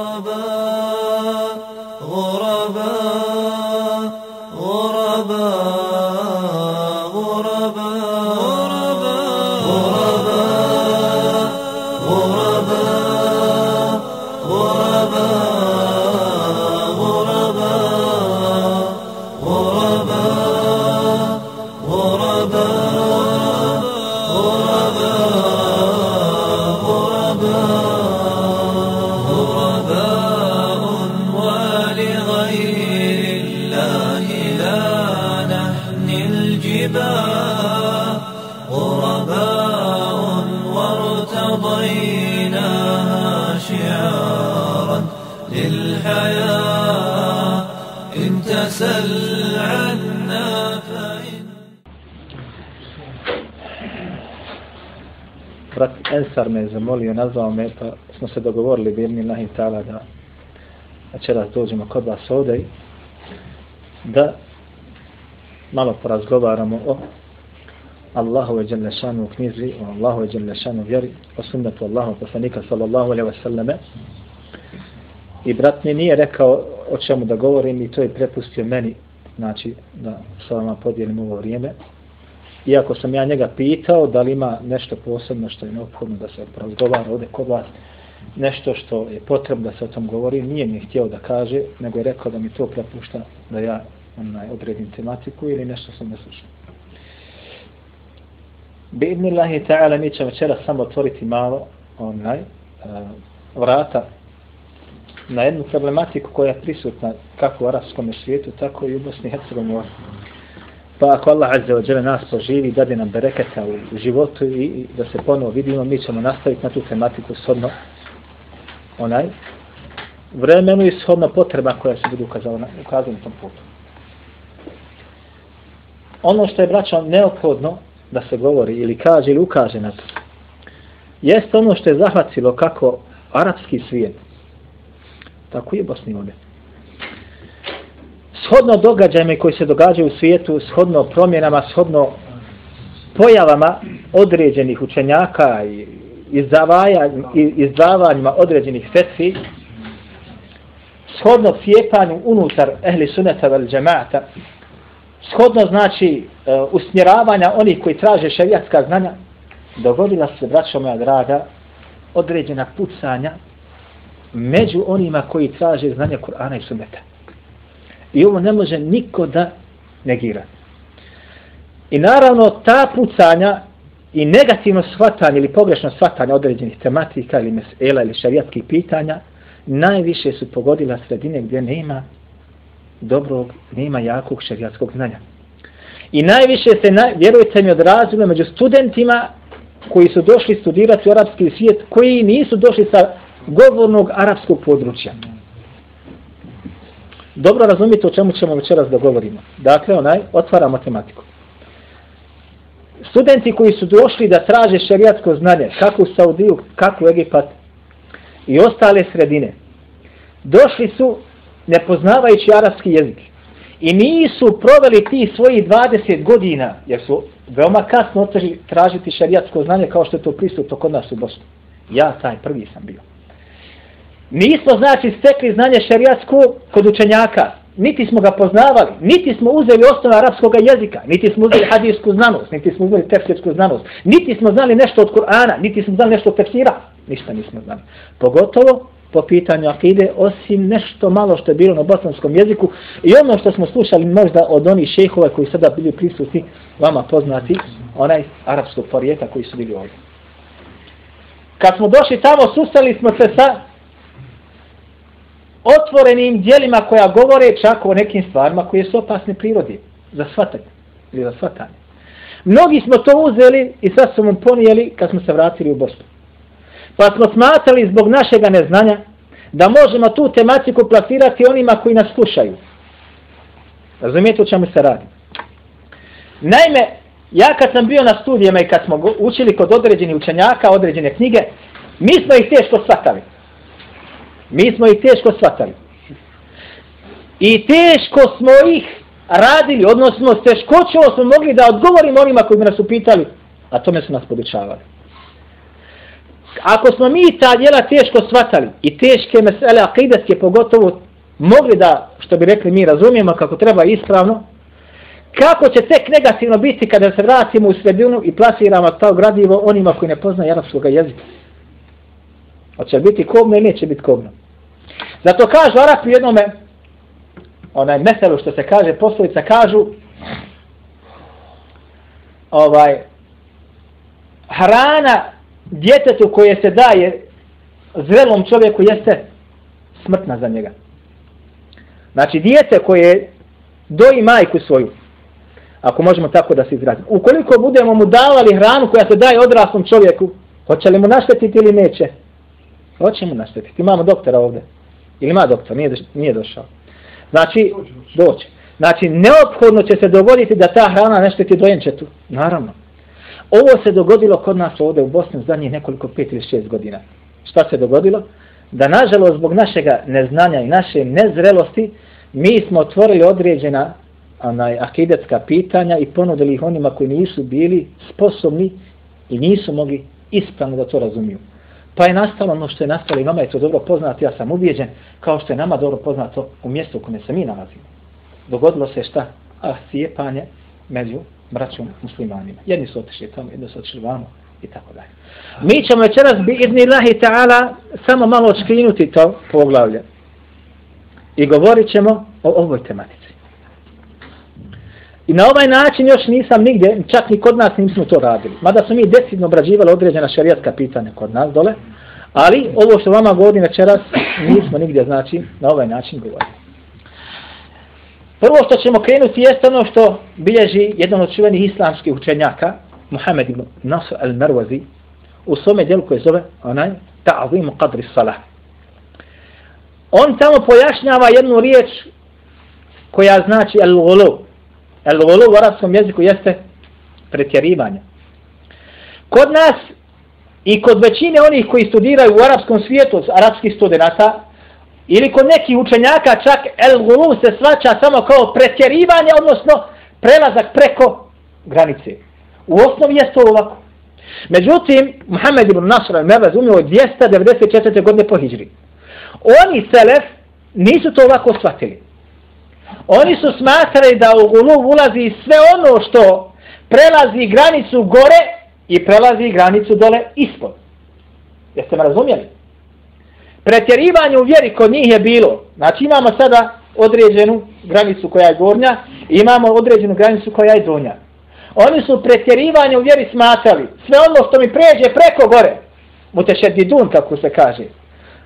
Baba. Ensar me zamolio, nazvao me, pa smo se dogovorili bi jedni lahim tala da večeras dođemo kod vas ovdje i da malo porazgovaramo o Allahove Đelešanu u knjizi, o Allahove Đelešanu vjeri, o sunnetu Allahu poslanika sallallahu alaihi wa sallame. I brat mi nije rekao o čemu da govorim i to je prepustio meni, znači da sa vama podijelim ovo vrijeme iako sam ja njega pitao da li ima nešto posebno što je neophodno da se razgovara ovdje kod vas, nešto što je potrebno da se o tom govori, nije mi htio da kaže, nego je rekao da mi to prepušta da ja onaj, odredim tematiku ili nešto sam ne slušao. Bi idnillahi ta'ala mi ćemo večera samo otvoriti malo onaj, uh, vrata na jednu problematiku koja je prisutna kako u arabskom svijetu, tako i u Bosni i Hercegovini. Pa ako Allah Azza wa Jalla nas poživi, dade nam bereketa u životu i, i da se ponovo vidimo, mi ćemo nastaviti na tu tematiku shodno onaj vremenu i shodno potreba koja se budu ukazala na, ukazala na tom putu. Ono što je braćo neophodno da se govori ili kaže ili ukaže na to, jeste ono što je zahvatilo kako arapski svijet, tako je Bosni ovdje shodno događajima koji se događaju u svijetu, shodno promjenama, shodno pojavama određenih učenjaka i izdavanjima određenih fetvi, shodno cijepanju unutar ehli suneta vel džemata, shodno znači e, usmjeravanja onih koji traže šarijatska znanja, dogodila se, braćo moja draga, određena pucanja među onima koji traže znanje Kur'ana i sunneta. I ovo ne može niko da negira. I naravno ta pucanja i negativno shvatanje ili pogrešno shvatanje određenih tematika ili mesela ili šarijatskih pitanja najviše su pogodila sredine gdje nema dobrog, nema jakog šarijatskog znanja. I najviše se, naj, vjerujte mi, odrazilo među studentima koji su došli studirati u arapski svijet, koji nisu došli sa govornog arapskog područja dobro razumijete o čemu ćemo večeras da govorimo. Dakle, onaj, otvara matematiku. Studenti koji su došli da traže šerijatsko znanje, kako u Saudiju, kako u Egipat i ostale sredine, došli su nepoznavajući arapski jezik. I nisu proveli ti svoji 20 godina, jer su veoma kasno oteži tražiti šerijatsko znanje kao što je to prisutno kod nas u Bosni. Ja taj prvi sam bio. Nismo znači stekli znanje šerijatsko kod učenjaka, niti smo ga poznavali, niti smo uzeli osnova arapskog jezika, niti smo uzeli hadijsku znanost, niti smo uzeli tefsirsku znanost, niti smo znali nešto od Kur'ana, niti smo znali nešto od tefsira, ništa nismo znali. Pogotovo po pitanju akide, osim nešto malo što je bilo na bosanskom jeziku i ono što smo slušali možda od onih šehova koji sada bili prisutni, vama poznati, onaj arapskog porijeta koji su bili ovdje. Kad smo došli tamo, susreli smo se sa otvorenim dijelima koja govore čak o nekim stvarima koje su opasne prirodi za shvatanje ili za shvatanje. Mnogi smo to uzeli i sad smo ponijeli kad smo se vratili u Bosnu. Pa smo smatrali zbog našega neznanja da možemo tu tematiku plasirati onima koji nas slušaju. Razumijete o čemu se radi? Naime, ja kad sam bio na studijama i kad smo učili kod određenih učenjaka određene knjige, mi smo ih teško shvatali. Mi smo ih teško shvatali. I teško smo ih radili, odnosno s teškoćom smo mogli da odgovorimo onima koji nas upitali, a tome su nas podučavali. ako smo mi ta djela teško shvatali i teške mesele akideske pogotovo mogli da, što bi rekli mi, razumijemo kako treba ispravno, kako će tek negativno biti kada se vratimo u sredinu i plasiramo to gradivo onima koji ne poznaju arapskog jezika. Pa hoće biti kobno ili neće biti kobno. Zato kažu Arapi jednome, onaj meselu što se kaže, poslovica kažu, ovaj, hrana djetetu koje se daje zrelom čovjeku jeste smrtna za njega. Znači, dijete koje doji majku svoju, ako možemo tako da se izrazimo, ukoliko budemo mu davali hranu koja se daje odraslom čovjeku, hoće li mu naštetiti ili neće? Hoće mu naštetiti. Imamo doktora ovdje. Ili ima doktor, nije, nije došao. Znači, doće. Znači, neophodno će se dogoditi da ta hrana nešteti dojenčetu. Naravno. Ovo se dogodilo kod nas ovdje u Bosni za njih nekoliko pet ili šest godina. Šta se dogodilo? Da nažalost zbog našega neznanja i naše nezrelosti mi smo otvorili određena onaj, akidetska pitanja i ponudili ih onima koji nisu bili sposobni i nisu mogli ispravno da to razumiju. Pa je nastalo ono što je nastalo i vama je to dobro poznato, ja sam ubijeđen, kao što je nama dobro poznato u mjestu u kome se mi nalazimo. Dogodilo se šta? Ah, cijepanje među braćom muslimanima. Jedni su otišli tamo, jedni su otišli vamo i tako dalje. Mi ćemo večeras bi izni ta'ala samo malo očkrinuti to poglavlje. I govorit ćemo o ovoj tematici. I na ovaj način još nisam nigdje, čak ni kod nas nismo to radili. Mada smo mi decidno obrađivali određena šarijatska pitanja kod nas dole, ali ovo što vama govorim večeras nismo nigdje, znači, na ovaj način govorili. Prvo što ćemo krenuti jeste ono što bilježi jedan od čuvenih islamskih učenjaka, Muhammed ibn Nasr al-Marwazi, u svome djelu koje zove onaj Ta'zim Qadri Salah. On tamo pojašnjava jednu riječ koja znači al-gulu. El gulu u arabskom jeziku jeste pretjerivanje. Kod nas i kod većine onih koji studiraju u arapskom svijetu, arapskih studenta, ili kod nekih učenjaka čak el gulu se svača samo kao pretjerivanje, odnosno prelazak preko granice. U osnovi je to ovako. Međutim, Muhammed ibn Nasr al-Mevaz umio 294. godine po Hidžri. Oni, Selef, nisu to ovako shvatili. Oni su smatrali da u gulu ulazi sve ono što prelazi granicu gore i prelazi granicu dole ispod. Jeste me razumjeli? pretjerivanje u vjeri kod njih je bilo. Znači imamo sada određenu granicu koja je gornja i imamo određenu granicu koja je donja. Oni su pretjerivanje u vjeri smatrali. Sve ono što mi pređe preko gore, mutešedidun šedidun, kako se kaže,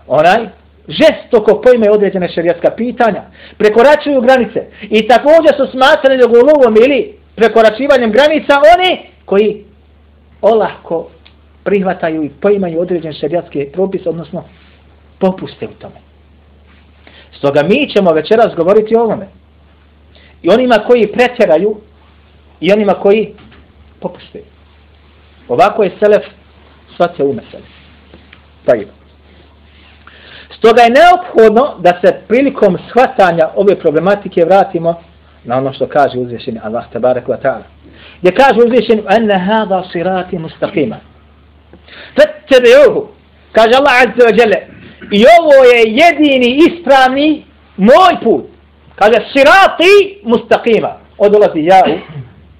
onaj, žestoko pojme određene šerijatska pitanja, prekoračuju granice i također su smatrani da ili prekoračivanjem granica oni koji olahko prihvataju i poimaju određene šerijatske propise, odnosno popuste u tome. Stoga mi ćemo večeras govoriti o ovome. I onima koji pretjeraju i onima koji popuste. Ovako je Selef svace ume Selef. Pa. Stoga je neophodno da se prilikom shvatanja ove problematike vratimo na ono što kaže uzvišeni Allah tabarak wa ta'ala. Gdje kaže uzvišeni ene hada sirati mustaqima. Fattabi'uhu. Kaže Allah azza wa jale. I ovo je jedini ispravni moj put. Kaže sirati mustaqima. Odolazi ja u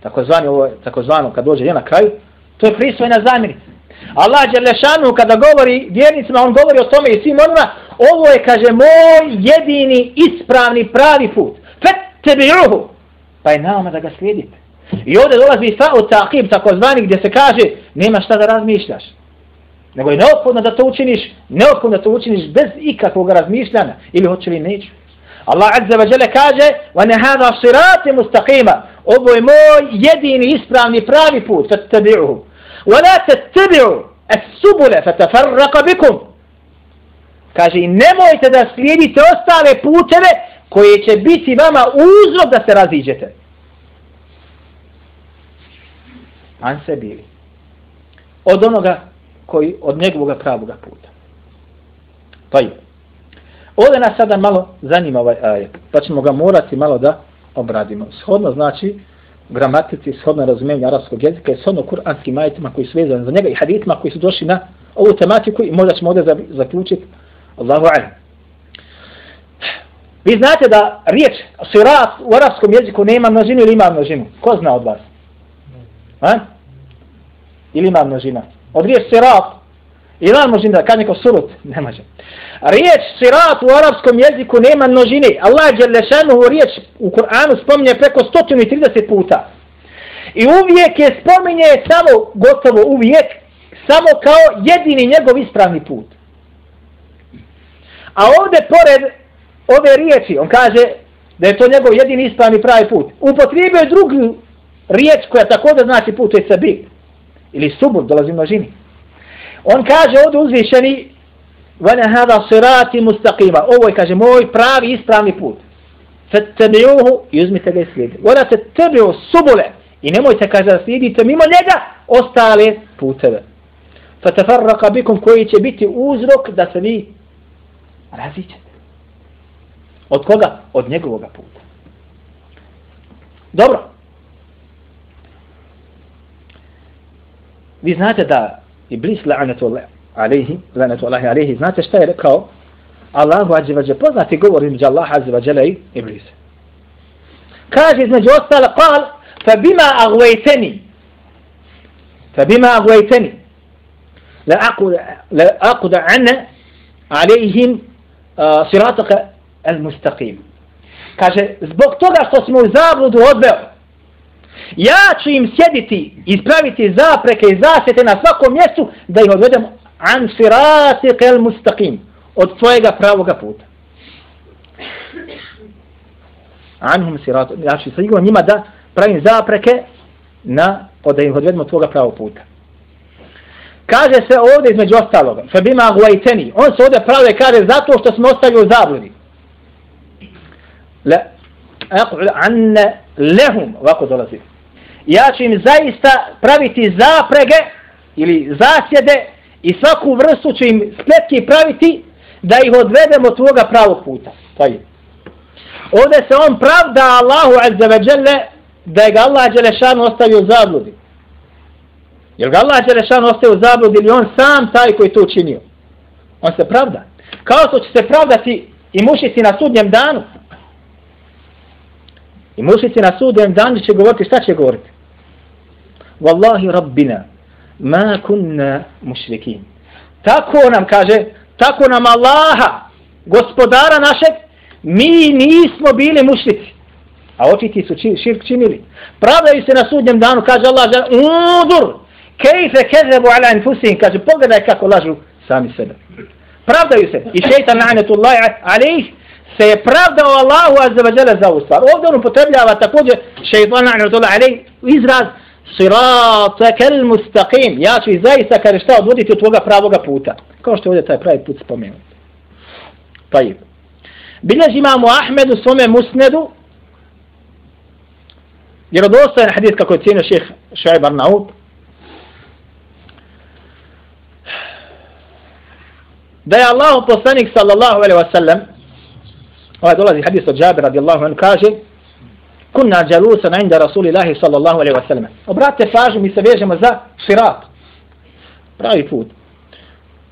takozvani ovo takozvano kad dođe je na kraju, to je prisvojna zamjenica. Allah Đelešanu kada govori vjernicima, on govori o tome i svim onima, ovo je, kaže, moj jedini ispravni pravi put. Fet tebi ruhu. Pa je nama da ga slijedite. I ovdje dolazi sa od taqib, takozvani, gdje se kaže, nema šta da razmišljaš nego je neophodno da to učiniš, neophodno da to učiniš bez ikakvog razmišljanja, ili hoće li neću. Allah Azza wa Jalla kaže, وَنَ هَذَا صِرَاتِ مُسْتَقِيمًا Ovo je moj jedini ispravni pravi put, فَتَّبِعُهُ وَلَا تَتَّبِعُوا السُّبُلَ فَتَفَرَّقَ بِكُمْ Kaže, i nemojte da slijedite ostale puteve koje će biti vama uzrok da se raziđete. An se bili. Od onoga koji od njegovog pravoga puta. Pa je. Ovdje nas sada malo zanima ovaj ajet, pa ćemo ga morati malo da obradimo. Shodno znači gramatici, shodno razumijenju arabskog jezika i shodno kuranskim ajetima koji su vezani za njega i haditima koji su došli na ovu tematiku i možda ćemo ovdje zaključiti. Allahu alam. Vi znate da riječ sirat u arapskom jeziku nema množinu ili ima množinu? Ko zna od vas? A? Ili ima množina? Od riječ sirat ima množina, kad neko surut, ne može. Riječ sirat u arapskom jeziku nema množine. Allah je lešanu riječ u Kur'anu spominje preko 130 puta. I uvijek je spominje samo, gotovo uvijek, samo kao jedini njegov ispravni put. A ovdje pored ove riječi, on kaže da je to njegov jedini ispravni pravi put. Upotrijebio je drugu riječ koja također znači put, to je sabi. Ili subur, dolazi u množini. On kaže ovdje uzvišeni Vana hada sirati mustaqima. Ovo je, kaže, moj pravi ispravni put. Fattabi'uhu i uzmite ga i slijedi. Vana tattabi'u subule. I nemojte, kaže, da slijedite mimo njega ostale puteve. Fatafarraka bikum koji će biti uzrok da se vi razićete. Od koga? Od njegovoga puta. Dobro. Vi znate da Iblis la'anatu alaihi, la'anatu Allahi alaihi, znate šta je rekao? Allahu ađevađe, poznati govor između Allah ađevađe i Iblis. Kaže između ostala, kal, fa bima agvajteni, fa bima agvajteni, la sirataka al mustaqim. Kaže, zbog toga što smo u zabludu odveo, ja ću im sjediti, ispraviti zapreke i zasjete na svakom mjestu da ih odvedem an siratik al mustaqim, od tvojega pravoga puta. Anhum siratik, ja ću sigurno njima da pravim zapreke na, da ih odvedemo tvoga pravog puta. Kaže se ovdje između ostaloga, febima guajteni, on se ovdje prave kaže zato što smo ostali u zabludi. Le, anne lehum, ovako dolazi. Ja ću im zaista praviti zaprege ili zasjede i svaku vrstu ću im spletki praviti da ih odvedemo tvoga pravog puta. Pa je. Ovdje se on pravda Allahu azza wa jalla da je ga Allah Đelešanu ostavio u zabludi. Jel ga Allah Đelešanu ostaje u zabludi ili on sam taj koji to učinio? On se pravda. Kao što će se pravdati i mušici na sudnjem danu. I mušici na sudnjem danu će govoriti šta će govoriti? Wallahi rabbina ma kunna mušrikin. Tako nam kaže, tako nam Allaha, gospodara našeg, mi nismo bili mušrici. A očiti su širk činili. Pravdaju se na sudnjem danu, kaže Allah, udur, kejfe kezebu ala infusin, kaže, pogledaj kako lažu sami sebe. Pravdaju se. I šeitan la'anetullahi alaih se je pravdao Allahu azza wa jala za ovu stvar. Ovdje on upotrebljava također šeitan la'anetullahi alaih izraz siratakel mustaqim. Ja ću i zaista kaže šta odvoditi od tvoga pravoga puta. Kao što je ovdje taj pravi put spomenut. Pa je. Bilježi imamo Ahmedu svome musnedu vjerodostojan hadis kako je cijenio šeheh Šajbar Arnaut, da je Allah poslanik sallallahu alaihi wa sallam, ovaj dolazi hadis od Jabir radijallahu anhu, kaže, kunna jalusan inda rasulillahi sallallahu alaihi wa sallam. Obratite pažnju, mi se vežemo za sirat. Pravi put.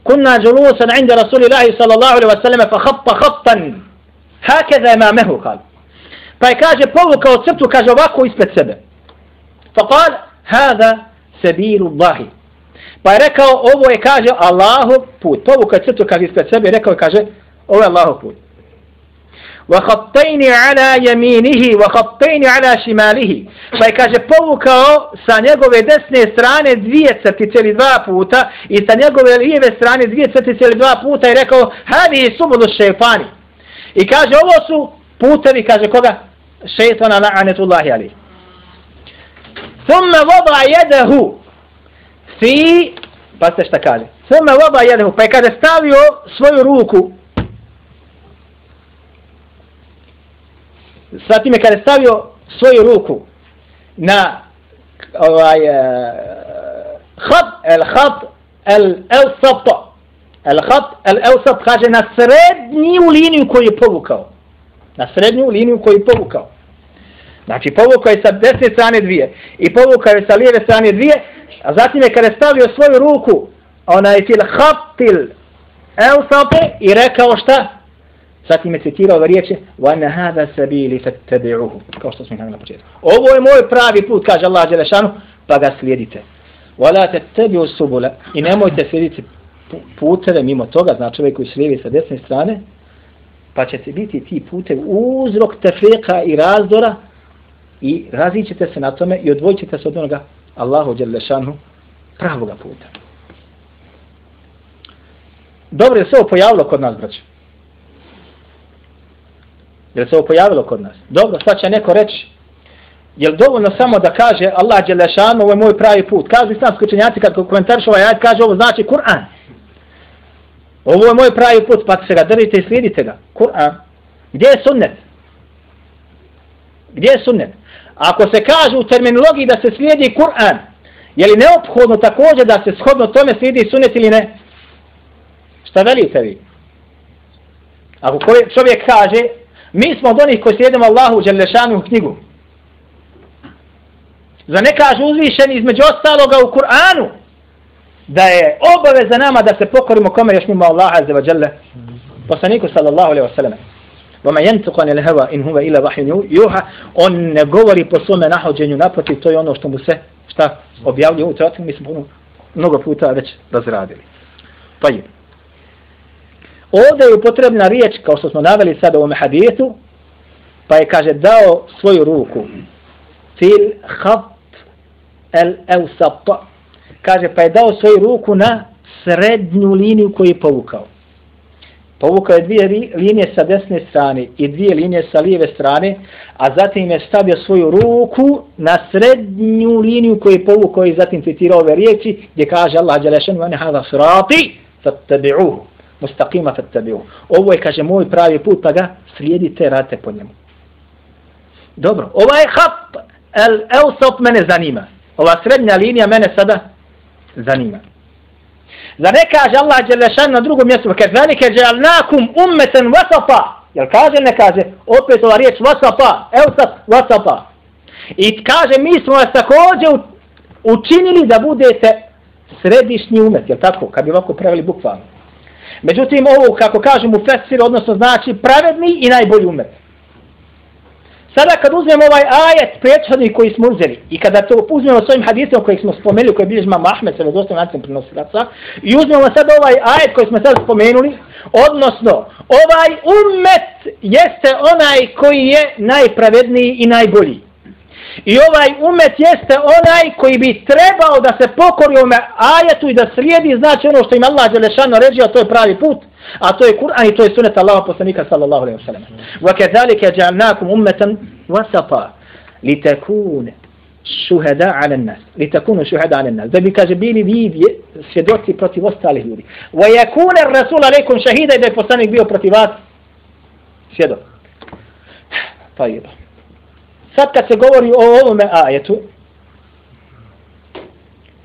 Kunna jalusan inda rasulillahi sallallahu alaihi wa sallam, fa khatta khattan, hakeza imamehu, kaže. Pa je kaže povukao crtu, kaže ovako ispred sebe. Kal, hada sebiru Allahi. Pa je rekao, ovo je, kaže, Allahov put. Povukao crtu, kaže ispred sebe, rekao je, kaže, ovo je Allahov put. Wa عَلَى ala وَخَطَّيْنِ wa شِمَالِهِ ala shimalihi. Pa je kaže povukao sa njegove desne strane dvije crtice ili dva puta i sa njegove lijeve strane dvije crtice ili dva puta i rekao hadi subulu šejtani. I kaže ovo su putevi kaže koga? šeitana la'anetullahi ali. Thumma vada jedehu fi, pa se šta kaže, thumma voda jedehu, pa je kada stavio svoju ruku, sa je kada stavio svoju ruku na ovaj eh, khat, el khat, el el sato, el khat, el el kaže na srednju liniju koju je povukao. Na srednju liniju koju je povukao. Znači povukao je sa desne strane dvije i povukao je sa lijeve strane dvije, a zatim je kada je stavio svoju ruku onaj fil haptil eusape i rekao šta? Zatim je citirao ove riječi وَنَ هَذَا سَبِيلِ فَتَّبِعُهُ Kao što smo ih na početku. Ovo je moj pravi put, kaže Allah Đelešanu, pa ga slijedite. وَلَا تَتَّبِعُ سُبُلَ I nemojte slijediti puteve mimo toga, znači ovaj koji slijedi sa desne strane, pa ćete biti ti putev uzrok tefrika i razdora i razićete se na tome i odvojićete se od onoga Allahu Đelešanu pravoga puta. Dobro je se ovo pojavilo kod nas, braće. Je se ovo pojavilo kod nas? Dobro, sad će neko reći, je li dovoljno samo da kaže Allah Đelešanu, ovo je moj pravi put. Kažu islamski učenjaci kad komentariš ovaj ajed, kaže ovo znači Kur'an. Ovo je moj pravi put, pa se ga držite i slijedite ga. Kur'an. Gdje je sunnet? Gdje je sunnet? Ako se kaže u terminologiji da se slijedi Kur'an, je li neophodno također da se shodno tome slijedi sunnet ili ne? Šta velite vi? Ako čovjek kaže, mi smo od onih koji slijedimo Allahu u Đelešanu knjigu. Za ne kaže uzvišeni između ostaloga u Kur'anu, da je obaveza nama da se pokorimo kome još mimo Allaha azza wa jalla poslaniku sallallahu alaihi wa sallam وما ينطق عن الهوى ان هو الا وحي يوحى on ne govori po svome nahođenju naprotiv to je ono što mu se šta objavljuje u teatru mi smo mnogo puta već razradili pa je ovdje je upotrebna riječ kao što smo naveli sada u ovom hadijetu pa je kaže dao svoju ruku fil khat el eusat kaže pa je dao svoju ruku na srednju liniju koju je povukao. Povukao je dvije linije sa desne strane i dvije linije sa lijeve strane, a zatim je stavio svoju ruku na srednju liniju koju je povukao i zatim citirao ove riječi gdje kaže Allah Đelešan vani hada surati fattabi'uhu mustaqima fattabi'uhu. Ovo je kaže moj pravi put pa ga slijedite rate po njemu. Dobro, ovaj hap el eusop mene zanima. Ova srednja linija mene sada zanima. Zar ne kaže Allah Đelešan na drugom mjestu, kad velike dželnakum ummeten vasapa, jel kaže ne kaže, opet ova riječ vasapa, eusat vasapa. I kaže, mi smo vas također učinili da budete središnji umet, jel tako, kad bi ovako preveli bukvalno. Međutim, ovo, kako kažem u Fesir, odnosno znači pravedni i najbolji umet. Sada kad uzmemo ovaj ajet prethodni koji smo uzeli i kada to uzmemo s ovim hadisom koji smo spomenuli, koji je biljež mama Ahmed, sa vedostavim nacim prenosilaca, i uzmemo sad ovaj ajet koji smo sad spomenuli, odnosno, ovaj ummet jeste onaj koji je najpravedniji i najbolji. I ovaj umet jeste onaj koji bi trebao da se pokori ovome ajetu i da slijedi, znači ono što im Allah Đelešano ređio, to je pravi put. A to je Kur'an i to je sunet Allaha poslanika sallallahu alejhi ve sellem. Wa kadhalika ja'alnakum ummatan wasata litakun shuhada 'ala an-nas. Litakunu shuhada 'ala nas. Da bi kaže bili vi svjedoci protiv ostalih ljudi. Wa yakuna ar-rasul alaykum shahida da je poslanik bio protiv vas svjedok. Tajib. Sad kad se govori o ovome ajetu,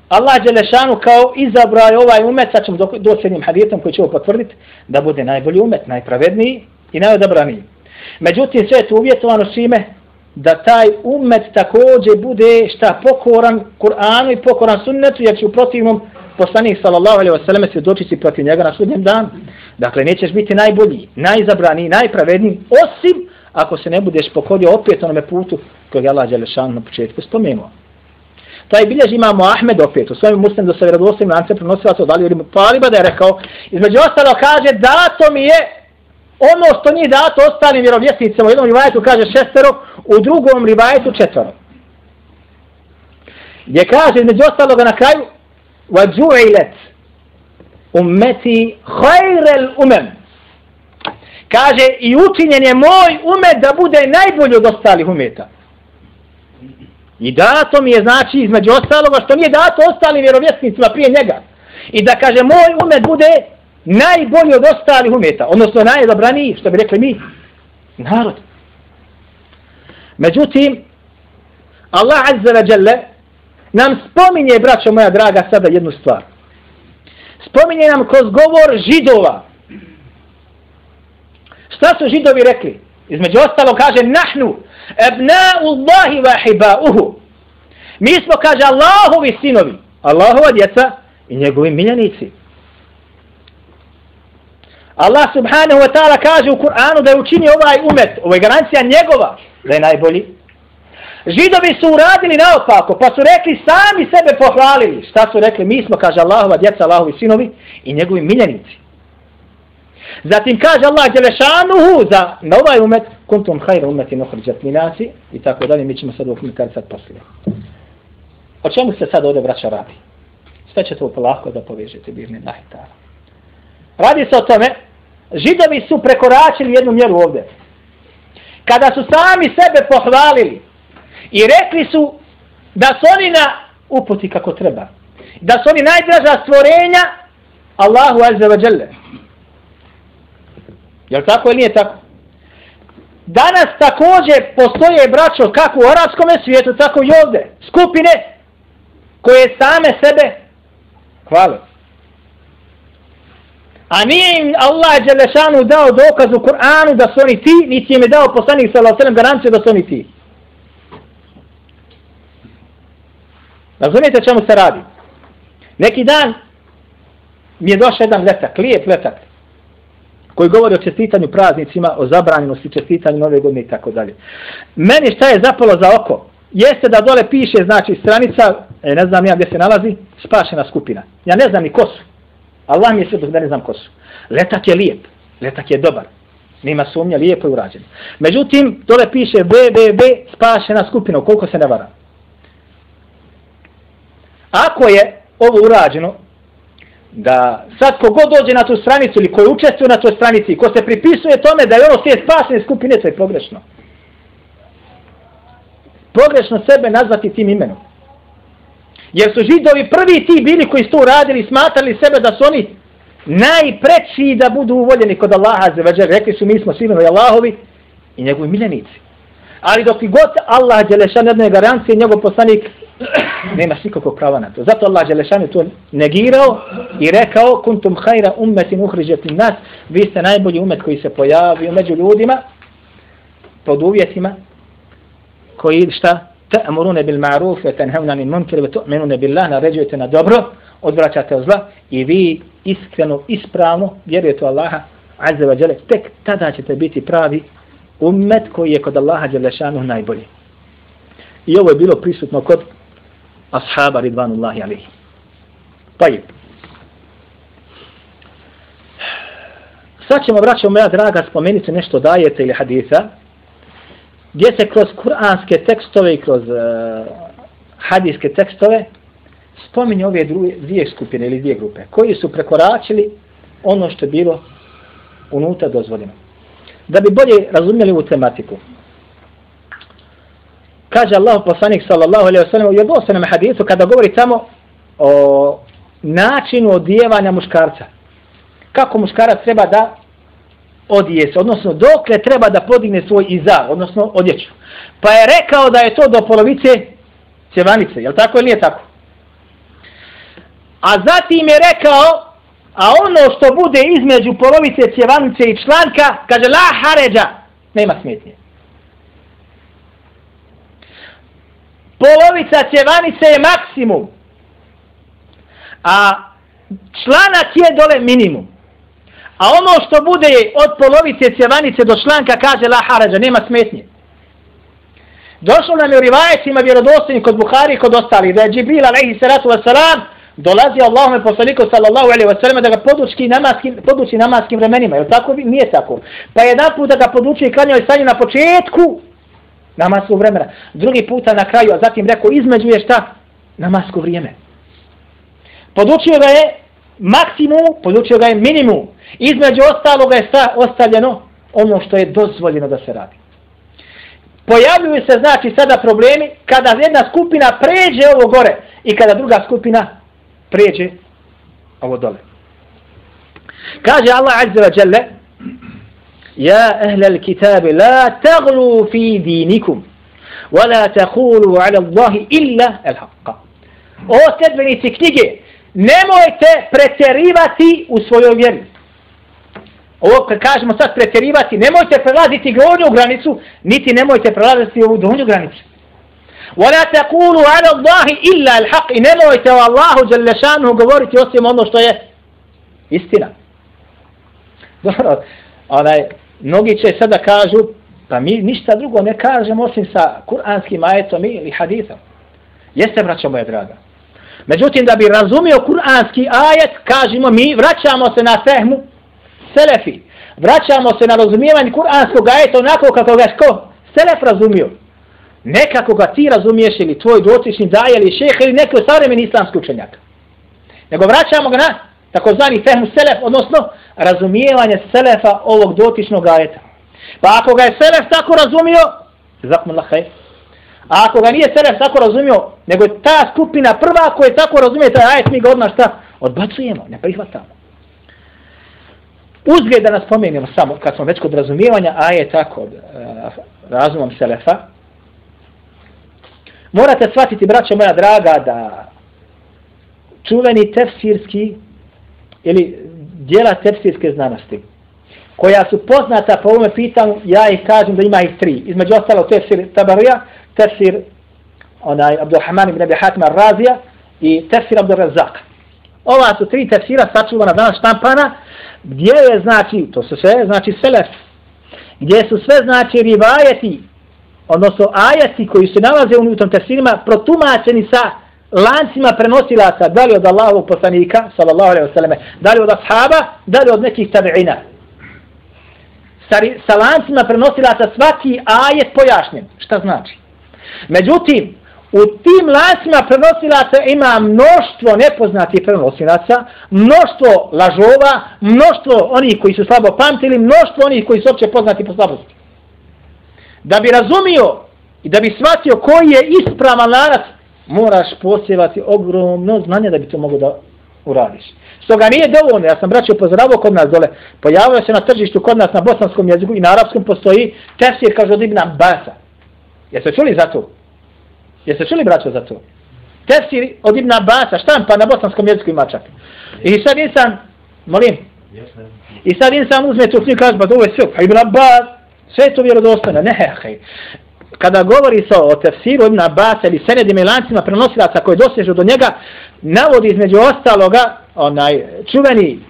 Allah Đelešanu kao izabrao ovaj umet, sad ćemo dosljednim hadijetom koji će ovo potvrditi, da bude najbolji umet, najpravedniji i najodabraniji. Međutim, sve je to uvjetovano s da taj umet također bude šta pokoran Kur'anu i pokoran sunnetu, jer će u protivnom poslanik sallallahu alaihi ve sallam se protiv njega na sudnjem danu. Dakle, nećeš biti najbolji, najzabraniji, najpravedniji, osim ako se ne budeš pokorio opet onome putu kojeg je Allah Đelešanu na početku spomenuo. Taj biljež imamo Ahmed opet, u svojim muslim do se vjerodostavim lance prenosila to dalje, ili Taliba da je rekao, između ostalo kaže, dato mi je ono što nije dato ostalim vjerovjesnicama, u jednom rivajetu kaže šestero, u drugom rivajetu četvero. Gdje kaže, između ostaloga na kraju, وَجُعِلَتْ ummeti hajrel umem. Kaže, i učinjen je moj umet da bude najbolji od ostalih umeta. I dato mi je znači između ostaloga što nije dato ostalim vjerovjesnicima prije njega. I da kaže moj umet bude najbolji od ostalih umeta. Odnosno najdobraniji, što bi rekli mi, narod. Međutim, Allah Azza wa Jalla nam spominje, braćo moja draga, sada jednu stvar. Spominje nam kroz govor židova. Šta su židovi rekli? Između ostalo kaže, nahnu, ebna'u Allahi wa hiba'uhu. Mi smo, kaže, Allahovi sinovi, Allahova djeca i njegovi miljenici. Allah subhanahu wa ta'ala kaže u Kur'anu da je učinio ovaj umet, ovo je garancija njegova, da je najbolji. Židovi su uradili naopako, pa su rekli, sami sebe pohvalili. Šta su rekli? Mi smo, kaže Allahova djeca, Allahovi sinovi i njegovi miljenici. Zatim kaže Allah Đelešanuhu za na ovaj umet, kuntum hajra umeti nohrđat minasi i tako dalje, mi ćemo sad u komentari sad poslije. O čemu se sad ovdje vraća radi? Sve ćete to polako da povežete, birni nahitara. Radi se o tome, židovi su prekoračili jednu mjeru ovdje. Kada su sami sebe pohvalili i rekli su da su oni na uputi kako treba. Da su oni najdraža stvorenja Allahu azza wa jalla. Jel tako ili nije tako? Danas također postoje braćo kako u arapskom svijetu, tako i ovdje. Skupine koje same sebe hvale. A nije im Allah Đelešanu dao dokaz u Kur'anu da su oni ti, niti im je dao poslanik s.a.v. garanciju da su oni ti. Razumijete čemu se radi? Neki dan mi je došao jedan letak, lijep letak, koji govori o čestitanju praznicima, o zabranjenosti, čestitanju nove godine i tako dalje. Meni šta je zapalo za oko? Jeste da dole piše, znači, stranica, e, ne znam ja gdje se nalazi, spašena skupina. Ja ne znam ni ko su. Allah mi je svjedok da ne znam ko su. Letak je lijep, letak je dobar. Nema sumnja, lijepo je urađen. Međutim, dole piše BBB, spašena skupina, koliko se ne vara. Ako je ovo urađeno, da sad kogod dođe na tu stranicu ili koji učestvuje na toj stranici, ko se pripisuje tome da je ono sve spasne skupine, to je pogrešno. Pogrešno sebe nazvati tim imenom. Jer su židovi prvi ti bili koji su to uradili, smatrali sebe da su oni najpreći da budu uvoljeni kod Allaha za. Rekli su mi smo sinovi Allahovi i njegovi miljenici. Ali dok i god Allah Đelešan jedne garancije, njegov poslanik Nemaš nikakvog prava na to. Zato Allah Đelešan je to negirao i rekao kuntum hajra ummetin uhriđetin nas, vi ste najbolji umet koji se pojavio među ljudima pod uvjetima koji šta? ta'muruna bil ma'ruf wa tanhauna 'anil munkar wa tu'minuna billah naređujete na dobro odvraćate od zla i vi iskreno ispravno vjerujete u Allaha azza wa jalla tek tada ćete biti pravi ummet koji je kod Allaha dželle najbolji i ovo je bilo prisutno kod ashaba ridvanullahi alejhi Tajib. Sad ćemo, braćo moja draga, spomenuti nešto dajete ili hadisa, gdje se kroz kuranske tekstove i kroz uh, hadijske tekstove spominje ove druge, dvije skupine ili dvije grupe koji su prekoračili ono što je bilo unutra dozvoljeno. Da bi bolje razumjeli ovu tematiku. Kaže Allah poslanik sallallahu alaihi wa sallam u jednostavnom hadisu kada govori tamo o načinu odijevanja muškarca. Kako muškarac treba da odije se, odnosno dokle treba da podigne svoj izar, odnosno odjeću. Pa je rekao da je to do polovice cjevanice, je li tako ili nije tako? A zatim je rekao, a ono što bude između polovice cjevanice i članka, kaže la haređa, nema smetnje. Polovica cjevanice je maksimum, a članak je dole minimum. A ono što bude od polovice cjevanice do članka kaže la harađa, nema smetnje. Došlo nam je u rivajecima vjerodostojni kod Buhari i kod ostalih da je Džibril alaihi salatu wasalam dolazi Allahome poslaniku sallallahu alaihi wasalam da ga poduči namaskim, poduči namaskim vremenima. Je tako? Nije tako. Pa jedan put da ga poduči i klanjao stanju na početku namaskog vremena. Drugi puta na kraju, a zatim rekao između je šta? Namasko vrijeme. Podučio ga je maksimum, podučio ga je minimum. Između ostaloga je šta ostavljeno ono što je dozvoljeno da se radi. Pojavljuju se znači sada problemi kada jedna skupina pređe ovo gore i kada druga skupina pređe ovo dole. Kaže Allah Azza wa Jalla Ja ehle al-kitabi la taglu fi dinikum wa la takulu ala Allahi illa al-haqqa. O sedbenici knjige, nemojte pretjerivati u svojoj vjeri ovo kad kažemo sad pretjerivati, nemojte prelaziti gornju granicu, niti nemojte prelaziti ovu donju granicu. وَلَا تَقُولُوا عَلَى اللَّهِ إِلَّا الْحَقِّ I nemojte o Allahu Đalešanu govoriti osim ono što je istina. Dobro, onaj, mnogi će sada kažu, pa mi ništa drugo ne kažemo osim sa kuranskim ajetom ili hadithom. Jeste, braćo moje draga. Međutim, da bi razumio kuranski ajet, kažemo mi, vraćamo se na fehmu selefi. Vraćamo se na razumijevanje kuranskog ajeta onako kako ga ko? selef razumio. Ne kako ga ti razumiješ ili tvoj dotični daje ili šeha ili neki savremeni islamski učenjak. Nego vraćamo ga na takozvani fehmu selef, odnosno razumijevanje selefa ovog dotičnog ajeta. Pa ako ga je selef tako razumio, zakon lahaj, A ako ga nije Selef tako razumio, nego je ta skupina prva koja je tako razumije taj ajet, mi ga odmah šta? Odbacujemo, ne prihvatamo. Uzgled da nas pomenemo samo, kad smo već kod razumijevanja ajeta kod e, razumom Selefa, morate shvatiti, braćo moja draga, da čuveni tefsirski ili dijela tefsirske znanosti, koja su poznata po ovome pitanju, ja ih kažem da ima ih tri. Između ostalo tefsir Tabarija, tefsir onaj Abdulrahman ibn Abi Hatim Razija i tefsir Abdul Razak. Ova su tri tefsira sačuvana danas štampana, gdje je znači, to su sve, znači selef, gdje su sve znači rivajeti, odnosno ajati koji se nalaze u tom tefsirima, protumačeni sa lancima prenosilaca, da li od Allahovog poslanika, sallallahu alaihi wasallam, da li od ashaba, da li od nekih tabi'ina. Sa, sa lancima prenosilaca svaki ajet pojašnjen. Šta znači? Međutim, u tim lancima prenosilaca ima mnoštvo nepoznatih prenosilaca, mnoštvo lažova, mnoštvo onih koji su slabo pamtili, mnoštvo onih koji su opće poznati po slabosti. Da bi razumio i da bi shvatio koji je ispravan lanac, moraš posjevati ogromno znanje da bi to mogo da uradiš. Stoga nije dovoljno, ja sam braćo upozoravao kod nas dole, pojavio se na tržištu kod nas na bosanskom jeziku i na arapskom postoji tefsir kaže od Ibn Abbasa. Jeste čuli za to? Jeste čuli braćo za to? Tefsir od Ibn Abasa, štampa na bosanskom jeziku ima čak. I sad insan, molim, i sad insan uzme tu knjigu kaže, pa ovo je sve, pa Ibn Abbas, sve je to vjerodostojno, ne, hej. Kada govori se o tefsiru Ibn Abbas ili senedim i lancima prenosilaca koji dosežu do njega, navodi između ostaloga, onaj čuveni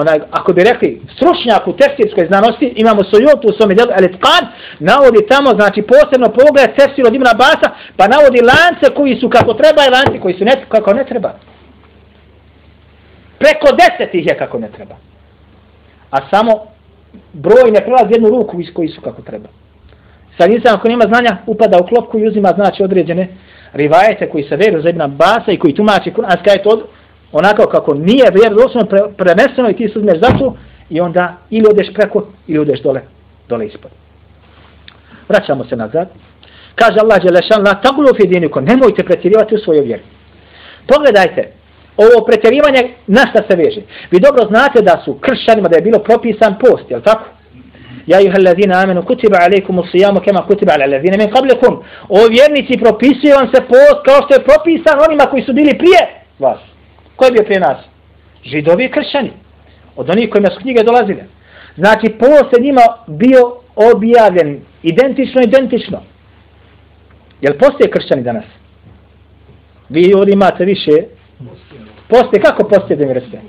onaj, ako bi rekli, stručnjak u tefsirskoj znanosti, imamo Sojotu u svome djelu ali tkan, navodi tamo, znači, posebno pogled tefsir od Ibn Abasa, pa navodi lance koji su kako treba i lance koji su ne, kako ne treba. Preko deset ih je kako ne treba. A samo broj ne prelazi jednu ruku iz koji su kako treba. Sad insan ako nema znanja, upada u klopku i uzima, znači, određene rivajete koji se veru za Ibn Abasa i koji tumači kuranska je to onako kako nije vjerodostojno pre, preneseno i ti se uzmeš za to i onda ili odeš preko ili odeš dole, dole ispod. Vraćamo se nazad. Kaže Allah Đelešan, la tagulu fi diniku, nemojte pretjerivati u svojoj vjeri. Pogledajte, ovo pretjerivanje na šta se veže. Vi dobro znate da su kršćanima da je bilo propisan post, je tako? Ja juha allazina amenu kutiba alaikum usijamu kema kutiba ala allazina min qablikum. O vjernici propisuje vam se post kao što je propisan onima koji su bili prije vas. Ko je bio prije nas? Židovi i kršćani. Od onih kojima su knjige dolazile. Znači, poslije njima bio objavljen identično, identično. Jel postoje kršćani danas? Vi ovdje imate više. Postoje, kako postoje da mi reste?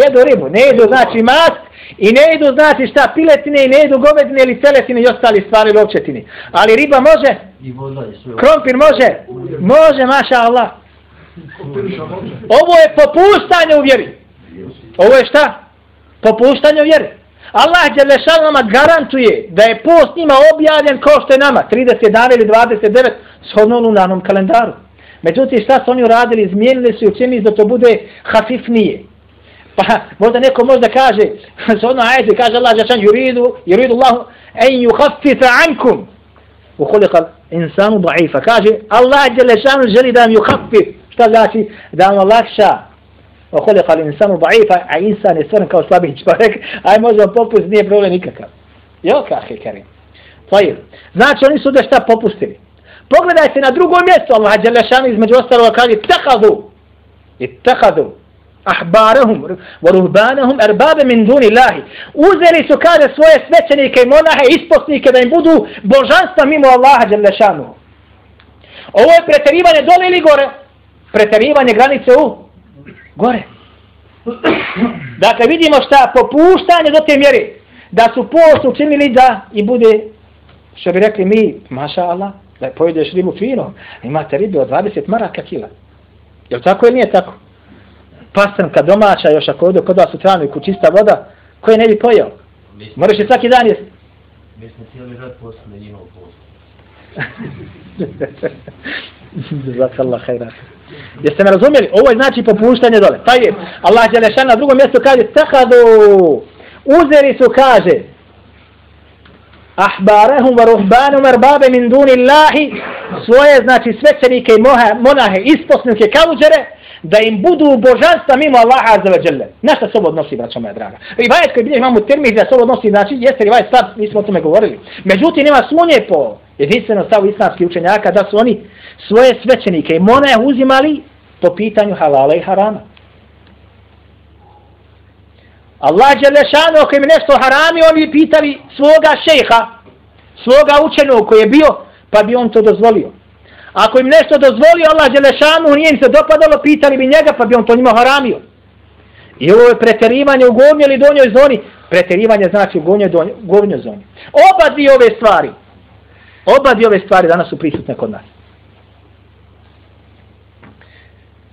Jedu ribu. Ne jedu znači mas i ne jedu znači šta piletine i ne jedu govedine ili teletine i ostali stvari ili. Ali riba može? Krompir može? Može, maša Allah. Ovo je popuštanje u vjeri. Ovo je šta? Popuštanje u vjeri. Allah Đelešan nama garantuje da je post njima objavljen kao što je nama, 30 dana ili 29, shodno lunarnom kalendaru. Međutim, šta su oni uradili? Izmijenili su i učinili da to bude hafifnije. Pa možda neko možda kaže, shodno ajde, kaže Allah Đelešan, yuridu, yuridu Allahu, en yuhafifa ankum. Ukoliko insanu da'ifa. Kaže, Allah Đelešan želi da vam yuhafif. Šta znači da vam lakša U li insanu da'ifa, a insan je stvoren kao slabih čovjek, aj možda popust, nije problem nikakav. Jo, kahe kerim. Tajir. Znači oni su da šta popustili. Pogledajte na drugo mjesto Allah Đelešanu između ostalova kaže, tehadu, i ahbarahum wa ruhbanahum erbabe min duni Allahi. Uzeli su, kaže, svoje svećenike i monahe, isposnike da im budu božanstva mimo Allaha Đelešanu. Ovo je preterivanje dole ili gore? preterivanje granice u gore. Dakle, vidimo šta popuštanje do te mjere. Da su post učinili da i bude, što bi rekli mi, maša Allah, da pojedeš ribu fino, imate ribe od 20 maraka kila. Je tako ili nije tako? Pastrnka domaća, još ako ode kod vas u tranu i kućista voda, koje ne bi pojao? Moraš je svaki dan jesti. Mi smo cijeli rad posto na njimao posto. Zakallah hajra. Jeste me razumjeli? Ovo je znači popuštanje dole. Pa je, Allah je lešan na drugom mjestu kaže, tahadu, uzeri su kaže, ahbarehum wa ruhbanum arbabe min duni Allahi, svoje znači svećenike i monahe, isposnike, kaluđere, da im budu božanstva mimo Allaha azza wa jalla. Na šta se ovo odnosi, braćo moja draga? Rivajet koji bilje imamo termih da se ovo odnosi, znači jeste rivajet sad, mi smo o tome govorili. Međutim, nema sunje po jedinstveno stavu islamskih učenjaka da su oni svoje svećenike i mone uzimali po pitanju halala i harama. Allah je lešano ako im nešto harami, oni pitali svoga šeha, svoga učenog koji je bio, pa bi on to dozvolio. Ako im nešto dozvolio Allah Đelešanu, nije im se dopadalo, pitali bi njega, pa bi on to njima haramio. I ovo je preterivanje u gornjoj ili donjoj zoni. Preterivanje znači u gornjoj, donjoj, gornjoj zoni. Oba dvije ove stvari, oba dvije ove stvari danas su prisutne kod nas.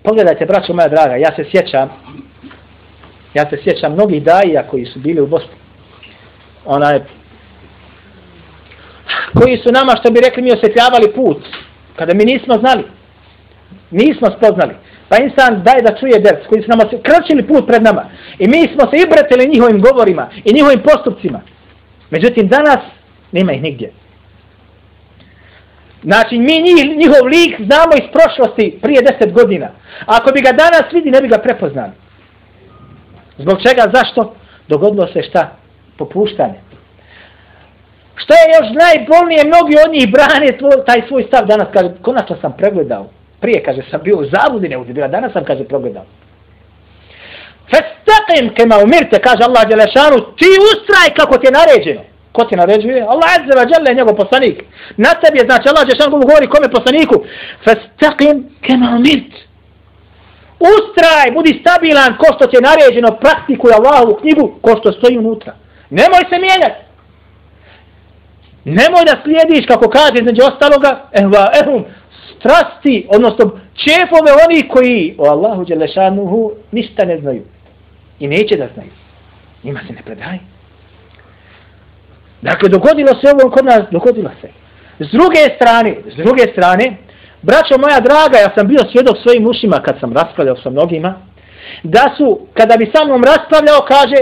Pogledajte, braćo moja draga, ja se sjećam, ja se sjećam mnogih daija koji su bili u Bosni. Onaj, koji su nama, što bi rekli, mi osjetljavali put kada mi nismo znali, nismo spoznali, pa insan daj da čuje ders koji su nam kračili put pred nama i mi smo se ibretili njihovim govorima i njihovim postupcima. Međutim, danas nema ih nigdje. Znači, mi njih, njihov lik znamo iz prošlosti prije deset godina. Ako bi ga danas vidi, ne bi ga prepoznali. Zbog čega? Zašto? Dogodilo se šta? Popuštanje. Što je još najbolnije, mnogi od njih brane tvoj, taj svoj stav danas, kaže, konačno sam pregledao. Prije, kaže, sam bio u zavudi, ne uzibila, danas sam, kaže, pregledao. Festaqim kema umirte, kaže Allah Đelešanu, ti ustraj kako ti je naređeno. Ko ti naređuje? Allah Azza wa Jalla je njegov poslanik. Na tebi je, znači, Allah Đelešanu govori kome poslaniku. Festaqim kema umirte. Ustraj, budi stabilan ko što ti je naređeno, praktikuj Allahovu knjigu ko što stoji unutra. Nemoj se mijenjati. Nemoj da slijediš, kako kaže između ostaloga, ehva, ehum, strasti, odnosno čefove oni koji o Allahu Đelešanuhu ništa ne znaju. I neće da znaju. Njima se ne predaj. Dakle, dogodilo se ovo kod nas, dogodilo se. S druge strane, s druge strane, braćo moja draga, ja sam bio svjedok svojim ušima kad sam raspravljao sa mnogima, da su, kada bi sa mnom raspravljao, kaže,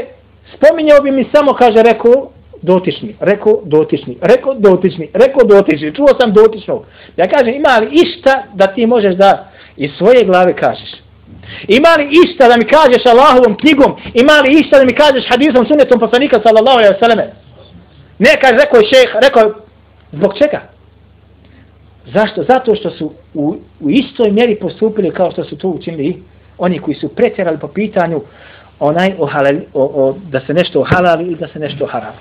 spominjao bi mi samo, kaže, rekao, dotični, rekao dotični, rekao dotični, rekao dotični, čuo sam dotičnog. Ja kažem, ima li išta da ti možeš da iz svoje glave kažeš? Ima li išta da mi kažeš Allahovom knjigom? Ima li išta da mi kažeš hadisom sunnetom poslanika sallallahu alaihi wa sallam? Ne, kaže, rekao je šejh, rekao je, zbog čega? Zašto? Zato što su u, u istoj mjeri postupili kao što su to učinili oni koji su pretjerali po pitanju onaj o, halal, o, o, da se nešto halali i da se nešto harali.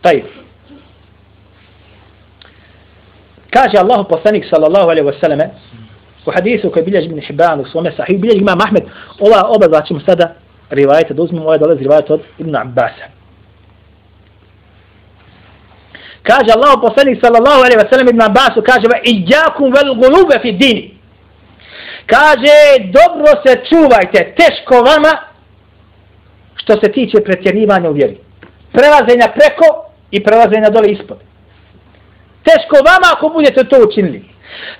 Taj. Kaže Allahu poslanik sallallahu alejhi ve selleme u hadisu koji bilježi Ibn Hibban u svome sahih, bilježi Imam Ahmed, ova oba dva ćemo sada rivajete, da uzmemo ovaj dolazi rivajete od Ibn Abbasa. Kaže Allahu poslanik sallallahu alejhi ve sellem Ibn Abbasu kaže va iyyakum vel gulube fi din. Kaže dobro se čuvajte, teško vama što se tiče pretjerivanja u vjeri. Prelazenja preko i prelaze na dole ispod. Teško vama ako budete to učinili.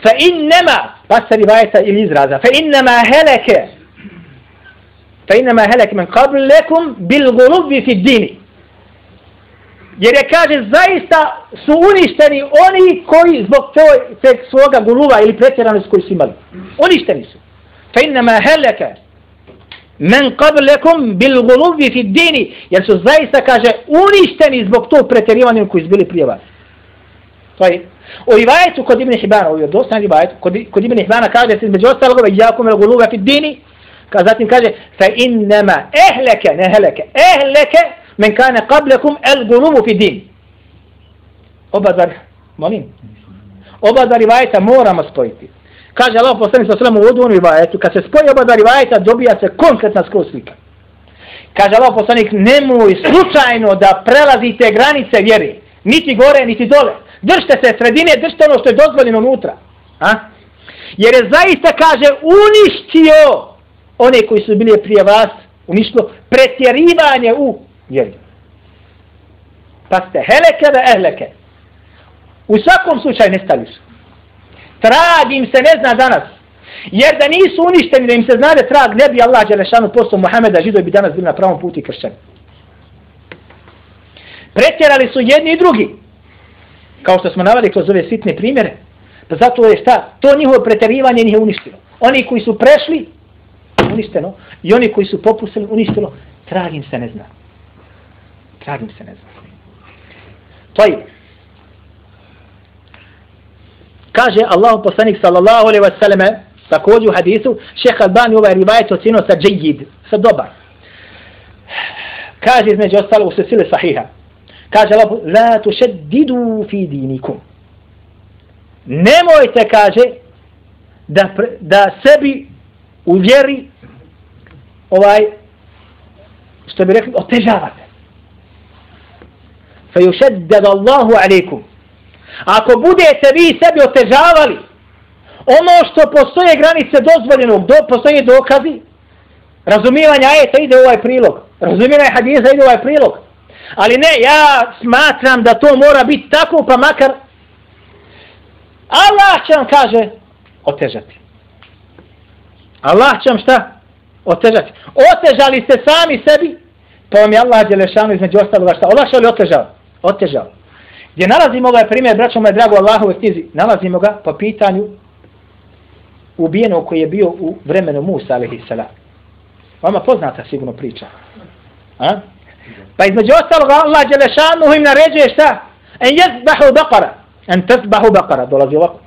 Fa innema, pa se rivajeta ili izraza, fa innema heleke, fa innema heleke men qablekum bil gulubi fi dini. Jer je kaže, zaista su uništeni oni koji zbog te svoga guluva ili pretjeranosti koji su imali. Uništeni su. Fa innema heleke, men qablakum bil ghulubi fi dini. Jer su zaista kaže uništeni zbog tog pretjerivanja koji su bili prije vas. To je. U rivajetu kod Ibn Hibana u dosta rivajetu kod, kod Ibn Hibana kaže se između ostalog jakum el ghuluba fi dini kaže zatim kaže fa innama ehleke ne heleke ehleke men kana qablakum el ghulubu fi din oba dar molim? Oba dar rivajeta moramo spojiti kaže Allah poslanik sa svemu u odvonu rivajetu, kad se spoji oba dva rivajeta, dobija se konkretna skroz slika. Kaže Allah poslanik, nemoj slučajno da prelazite granice vjere, niti gore, niti dole. Držite se sredine, držite ono što je dozvoljeno unutra. A? Jer je zaista, kaže, uništio one koji su bili prije vas, uništio pretjerivanje u vjeri. Pa ste heleke da ehleke. U svakom slučaju nestali su. Trag im se ne zna danas. Jer da nisu uništeni, da im se znade trag, ne bi Allah Đelešanu poslao Muhameda, židovi bi danas bili na pravom putu i kršćani. Pretjerali su jedni i drugi. Kao što smo navali kroz ove sitne primjere. Pa zato je šta? To njihovo pretjerivanje nije uništilo. Oni koji su prešli, uništeno. I oni koji su popustili, uništilo. Trag im se ne zna. Trag im se ne zna. To je. Kaže Allahu poslanik sallallahu alejhi wa selleme također u hadisu šeha Albani ovaj rivajet ocjenio sa džijid, sa dobar. Kaže između ostalo u sesile sahiha. Kaže Allah, la tušeddidu fi dinikum. Nemojte, kaže, da, da sebi u vjeri ovaj, što bi rekli, otežavate. Fa yušedded Allahu alaikum. Ako budete vi sebi otežavali ono što postoje granice dozvoljenog, do, postoje dokazi, razumijevanja ajeta ide u ovaj prilog, razumivanja hadisa ide u ovaj prilog. Ali ne, ja smatram da to mora biti tako, pa makar Allah će vam kaže otežati. Allah će vam šta? Otežati. Otežali ste sami sebi, pa vam je Allah Đelešanu između ostaloga šta? Olakšao li otežao? Otežao. Gdje nalazimo ga, primjer, braćo moje drago Allahove knjizi, nalazimo ga po pitanju ubijenog koji je bio u vremenu Musa, alaihi salam. Vama poznata sigurno priča. A? Pa između ostaloga Allah Đelešanu im naređuje šta? En jezbahu bakara. En tezbahu bakara. Dolazi ovako.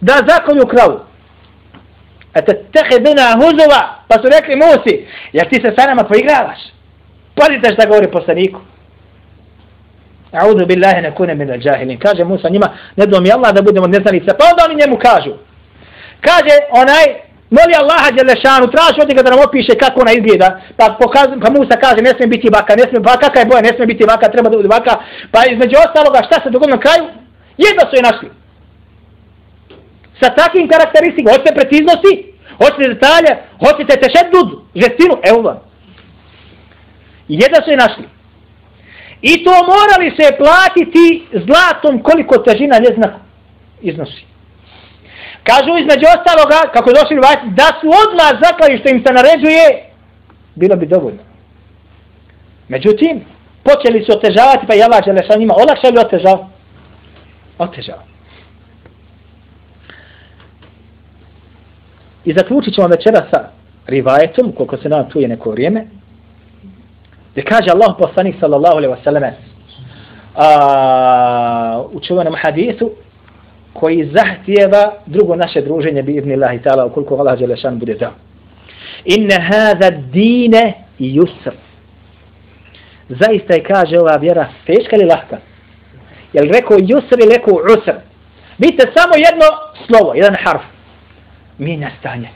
Da zakolju kravu. E te tehedina huzova. Pa su rekli Musi, jer ti se sa nama poigravaš. Pazite šta govori poslaniku. A'udhu billahi ne min al-jahilin. Kaže Musa njima, ne dom je Allah da budemo neznalice. Pa onda oni njemu kažu. Kaže onaj, moli Allaha Đelešanu, traži od njega da nam opiše kako ona izgleda. Pa, pokaz, pa Musa kaže, ne smije biti vaka, ne smije, pa kakva je boja, ne smije biti vaka, treba da bude vaka. Pa između ostaloga, šta se dogodilo na kraju? Jedno su je našli. Sa takvim karakteristikama, hoćete preciznosti, hoćete detalje, hoćete tešedud, žestinu, evo vam. Jedno su je našli. I to morali se platiti zlatom koliko težina njezna iznosi. Kažu između ostaloga, kako došli vajci, da su odmah zaklali što im se naređuje, bilo bi dovoljno. Međutim, počeli su otežavati, pa je Allah žele sa njima, olakšali otežao? Otežao. I zaključit ćemo večera sa rivajetom, koliko se nam tu je neko vrijeme, Jer kaže Allah poslanik sallallahu alaihi wasallam u čuvanom hadisu koji zahtijeva drugo naše druženje bi ibn Allahi ta'ala ukoliko Allah Đelešan bude dao. Inne hada dine yusr. Zaista je kaže ova vjera teška ili lahka? Jel rekao yusr ili rekao usr? Vidite samo jedno slovo, jedan harf. Mijenja stanje.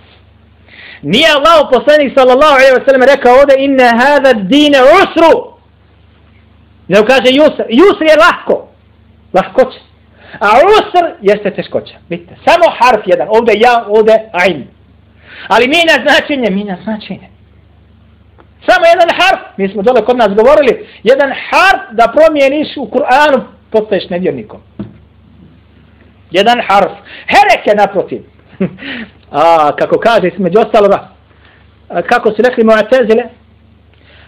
Nije Allah poslanik sallallahu alaihi wa sallam rekao ovdje inne hada dine usru. Ne kaže yusr. Yusr je lahko. Lahkoće. A usr jeste teškoća. Vidite, samo harf jedan. Ovdje ja, ovdje ain. Ali mina značenje, mina značenje. Samo jedan harf, mi smo dole kod nas govorili, jedan harf da promijeniš u Kur'anu, postaješ nevjernikom. Jedan harf. Hereke naprotiv. a, kako kaže između ostaloga, kako su rekli Mu'tazile,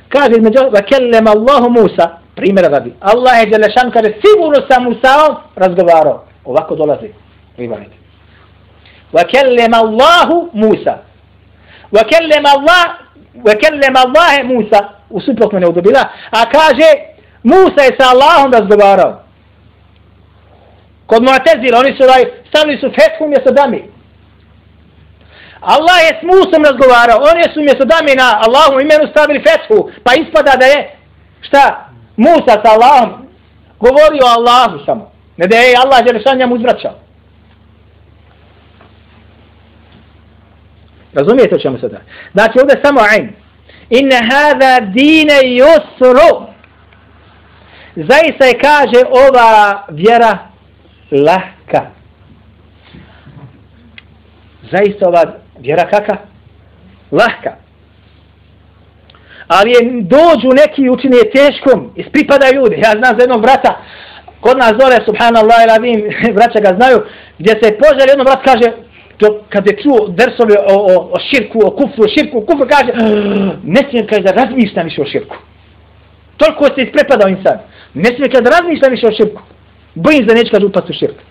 kaže između ostaloga, kellema Allahu Musa, primjera radi, Allah je Đelešan kaže, sigurno sa Musaom razgovarao. Ovako dolazi. Rivanite. وكلم الله موسى وكلم الله وكلم الله موسى وسبق من أعوذ بالله أكاجي موسى sa Allahom razgovarao. Kod Mu'tazila oni su raj, stavili su fethu mjesto dami. Allah je s Musom razgovarao, oni su umjesto da mi na Allahom imenu stavili fethu, pa ispada da je, šta, Musa sa Allahom govorio Allahu samo. Ne da je Allah Đelešan njemu uzvraćao. Razumijete o čemu se da? Znači ovdje samo ajn. Inne hada dine yusru. Zaista je kaže ova vjera lahka. Zaista ova vjera kaka? Lahka. Ali je dođu neki učine je teškom, ispripada ljudi. Ja znam za jednog brata, kod nas dole, subhanallah i ravim, braća ga znaju, gdje se poželi, jednom brat kaže, to, kad je čuo versove o, o, o širku, o kufru, o širku, o kufru, kaže, ne smijem kaže da razmišljam više o širku. Toliko se isprepadao insan. Ne smijem kaže da razmišljam više o širku. Bojim se da neću kaže upast u širku.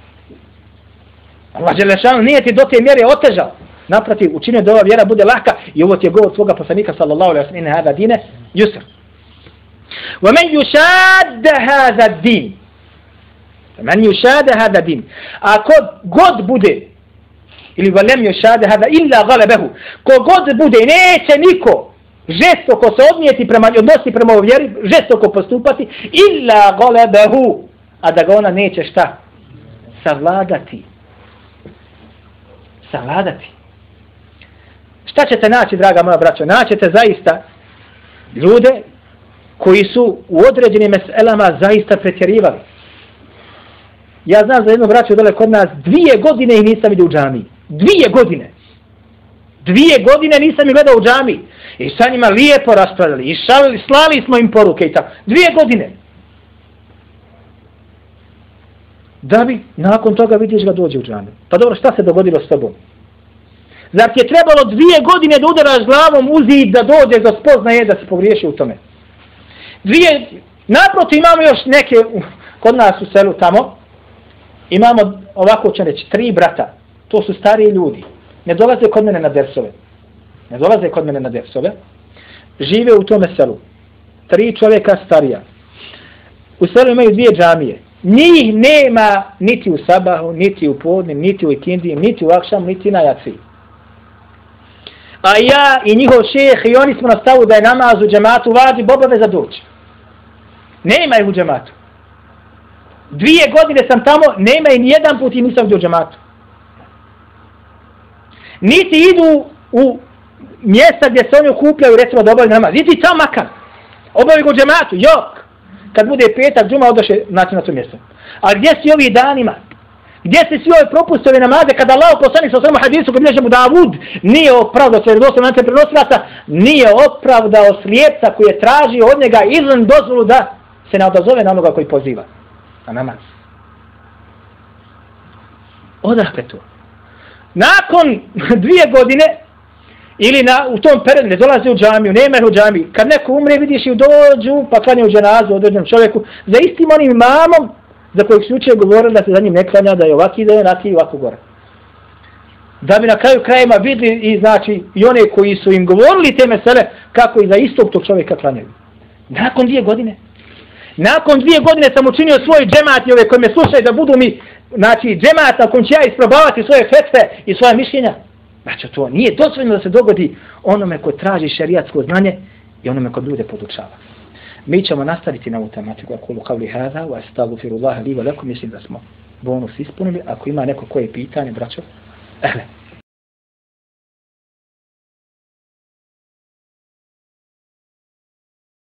Allah Đelešanu nije ti do te mjere otežao. Naprotiv, učine da ova vjera bude laka i ovo ti je govor svoga poslanika sallallahu alaihi wa sallam inna hada dine yusr. Wa men yushadda hada din. Men yushadda hada din. Ako god bude ili valem yushadda hada illa galebehu. Ko god bude, neće niko žestoko se odnijeti prema, odnosi prema ovoj vjeri, žestoko postupati, illa galebehu. A da ga ona neće šta? Savladati. Savladati. Šta ćete naći, draga moja braćo? Naćete zaista ljude koji su u određenim meselama zaista pretjerivali. Ja znam za jednu braću dole kod nas, dvije godine ih nisam vidio u džami. Dvije godine. Dvije godine nisam ih gledao u džami. I sa njima lijepo raspravljali. I šalili, slali smo im poruke i tako. Dvije godine. Da bi nakon toga vidiš ga dođe u džami. Pa dobro, šta se dogodilo s tobom? Zar ti je trebalo dvije godine da udaraš glavom u zid da dođe do spoznaje da se pogriješi u tome? Dvije, naproti imamo još neke kod nas u selu tamo, imamo ovako ću reći, tri brata, to su stariji ljudi, ne dolaze kod mene na dersove, ne dolaze kod mene na dersove, žive u tome selu, tri čovjeka starija, u selu imaju dvije džamije, njih nema niti u sabahu, niti u podnim, niti u ikindiji, niti u akšamu, niti na jaciji a ja i njihov šeh i oni smo na stavu da je namaz u džematu vađi bobove za doći. Nema ih u džematu. Dvije godine sam tamo, nema ih nijedan put i nisam vidio džematu. Niti idu u mjesta gdje se oni okupljaju, recimo da obavljaju namaz. Niti tamo makar. Obavljaju go džematu, jok. Kad bude petak, džuma odoše, znači na to mjesto. A gdje si ovih danima? Gdje se svi ove propustove namaze kada Allah poslanik sa svojom hadisu koji bilježe mu Davud nije opravdao se redosti mance prenosilaca, nije opravdao slijepca koji je tražio od njega izvan dozvolu da se ne odazove na onoga koji poziva. Na namaz. Odakle to? Nakon dvije godine ili na, u tom periodu ne dolaze u džamiju, nema u džamiji. Kad neko umre vidiš i dođu pa klanje u dženazu određenom čovjeku za istim onim mamom za kojeg su učije govorili da se za njim ne klanja, da je ovaki, da je onaki i ovako gore. Da bi na kraju krajima vidli i znači i one koji su im govorili te mesele kako i za istog tog čovjeka klanjaju. Nakon dvije godine. Nakon dvije godine sam učinio svoj džemat i ove koji me slušaju da budu mi znači džemat na kojem ću ja isprobavati svoje fetve i svoje mišljenja. Znači to nije dozvoljno da se dogodi onome ko traži šerijatsko znanje i onome ko ljude podučava. Mi ćemo nastaviti na ovu tematiku. Ako lu kavli hada, wa astaghfirullaha li wa lakum, mislim da smo bonus ispunili. Ako ima neko koje pitanje, braćo, ehle.